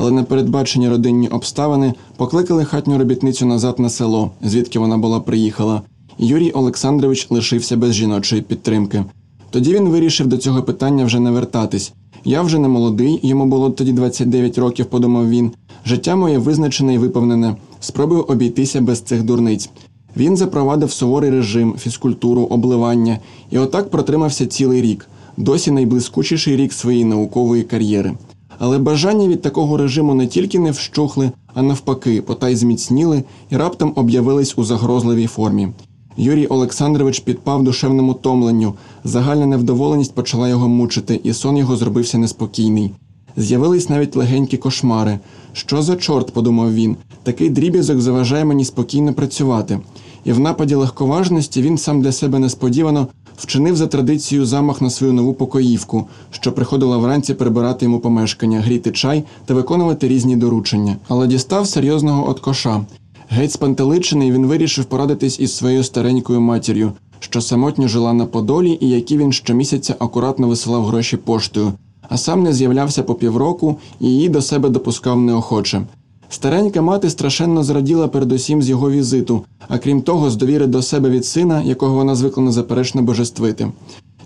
але непередбачені родинні обставини покликали хатню робітницю назад на село, звідки вона була приїхала. Юрій Олександрович лишився без жіночої підтримки. Тоді він вирішив до цього питання вже не вертатись. Я вже не молодий, йому було тоді 29 років, подумав він. Життя моє визначене і виповнене. Спробую обійтися без цих дурниць. Він запровадив суворий режим, фізкультуру, обливання і отак протримався цілий рік, досі найблискучіший рік своєї наукової кар'єри. Але бажання від такого режиму не тільки не вщухли, а навпаки, потай зміцніли і раптом об'явились у загрозливій формі. Юрій Олександрович підпав душевному томленню, загальна невдоволеність почала його мучити, і сон його зробився неспокійний. З'явились навіть легенькі кошмари. Що за чорт, подумав він, такий дріб'язок заважає мені спокійно працювати. І в нападі легковажності він сам для себе несподівано вчинив за традицією замах на свою нову покоївку, що приходила вранці прибирати йому помешкання, гріти чай та виконувати різні доручення, але дістав серйозного откоша. Геть спантеличений він вирішив порадитись із своєю старенькою матір'ю, що самотньо жила на Подолі і які він щомісяця акуратно висилав гроші поштою, а сам не з'являвся по півроку і її до себе допускав неохоче. Старенька мати страшенно зраділа передусім з його візиту, а крім того, з довіри до себе від сина, якого вона звикла незаперечно божествити.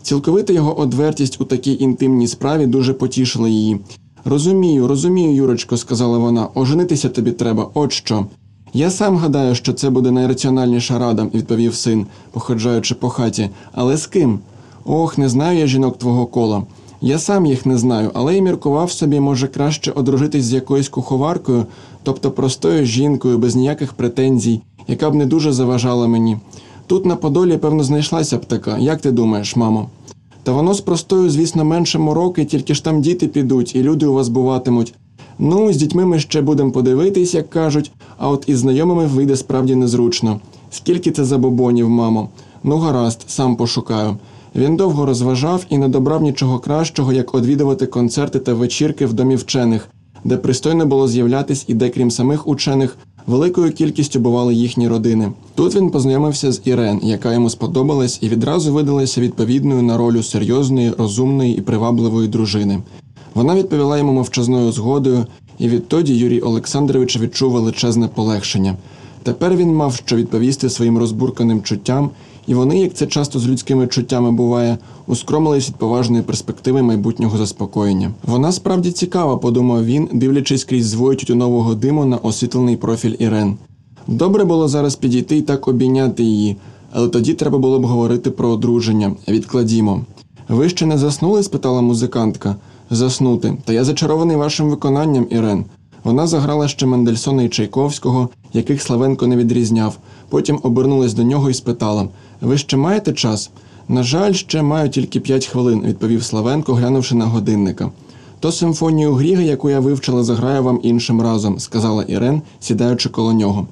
Цілковита його одвертість у такій інтимній справі дуже потішила її. Розумію, розумію, Юрочко, сказала вона, оженитися тобі треба, от що. Я сам гадаю, що це буде найраціональніша рада, відповів син, походжаючи по хаті. Але з ким? Ох, не знаю я жінок твого кола. Я сам їх не знаю, але й міркував собі, може краще одружитись з якоюсь куховаркою, тобто простою жінкою, без ніяких претензій, яка б не дуже заважала мені. Тут на Подолі, певно, знайшлася б така. Як ти думаєш, мамо? Та воно з простою, звісно, менше мороки, тільки ж там діти підуть, і люди у вас буватимуть. Ну, з дітьми ми ще будемо подивитись, як кажуть, а от із знайомими вийде справді незручно. Скільки це забобонів, мамо? Ну, гаразд, сам пошукаю. Він довго розважав і не добрав нічого кращого, як одвідувати концерти та вечірки в домі вчених, де пристойно було з'являтись і де, крім самих учених, великою кількістю бували їхні родини. Тут він познайомився з Ірен, яка йому сподобалась, і відразу видалася відповідною на ролю серйозної, розумної і привабливої дружини. Вона відповіла йому мовчазною згодою, і відтоді Юрій Олександрович відчув величезне полегшення. Тепер він мав що відповісти своїм розбурканим чуттям, і вони, як це часто з людськими чуттями буває, ускромились від поважної перспективи майбутнього заспокоєння. Вона справді цікава, подумав він, дивлячись крізь звою тютюнового диму на освітлений профіль Ірен. Добре було зараз підійти і так обійняти її, але тоді треба було б говорити про одруження. Відкладімо. Ви ще не заснули? спитала музикантка. Заснути. Та я зачарований вашим виконанням, Ірен. Вона заграла ще Мендельсона і Чайковського, яких Славенко не відрізняв. Потім обернулась до нього і спитала: Ви ще маєте час? На жаль, ще маю тільки п'ять хвилин, відповів Славенко, глянувши на годинника. То симфонію Гріга, яку я вивчила, заграю вам іншим разом, сказала Ірен, сідаючи коло нього.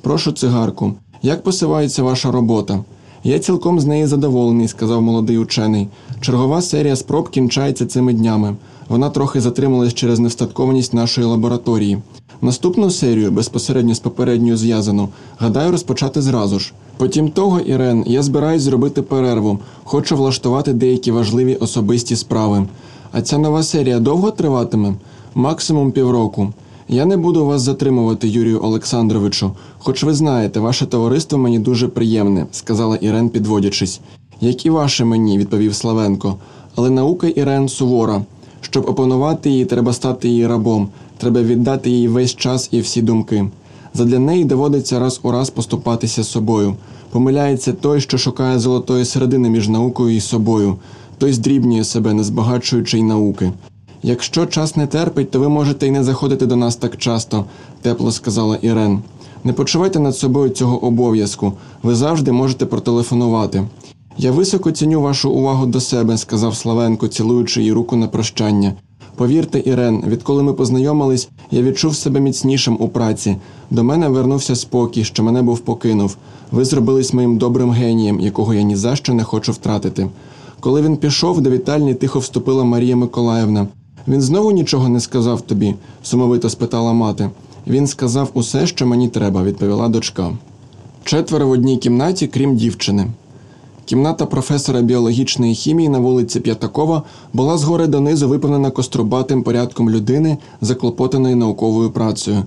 Прошу цигарку. Як посивається ваша робота? Я цілком з неї задоволений, сказав молодий учений. Чергова серія спроб кінчається цими днями. Вона трохи затрималась через невстаткованість нашої лабораторії. Наступну серію, безпосередньо з попередньою зв'язану, гадаю розпочати зразу ж. Потім того, Ірен, я збираюсь зробити перерву, хочу влаштувати деякі важливі особисті справи. А ця нова серія довго триватиме? Максимум півроку. Я не буду вас затримувати, Юрію Олександровичу, хоч ви знаєте, ваше товариство мені дуже приємне, сказала Ірен, підводячись. Як і ваше мені, відповів Славенко. Але наука Ірен сувора. Щоб опанувати її, треба стати її рабом, треба віддати їй весь час і всі думки. Задля неї доводиться раз у раз поступатися собою. Помиляється той, що шукає золотої середини між наукою і собою, той здрібнює себе, не збагачуючи й науки. Якщо час не терпить, то ви можете й не заходити до нас так часто, тепло сказала Ірен. Не почувайте над собою цього обов'язку. Ви завжди можете протелефонувати. Я високо ціню вашу увагу до себе, сказав Славенко, цілуючи її руку на прощання. Повірте, Ірен, відколи ми познайомились, я відчув себе міцнішим у праці. До мене вернувся спокій, що мене був покинув. Ви зробились моїм добрим генієм, якого я ні за що не хочу втратити. Коли він пішов, до вітальні тихо вступила Марія Миколаївна. Він знову нічого не сказав тобі? сумовито спитала мати. Він сказав усе, що мені треба, відповіла дочка. Четверо в одній кімнаті, крім дівчини. Кімната професора біологічної хімії на вулиці П'ятакова була згори донизу виповнена кострубатим порядком людини, заклопотаної науковою працею.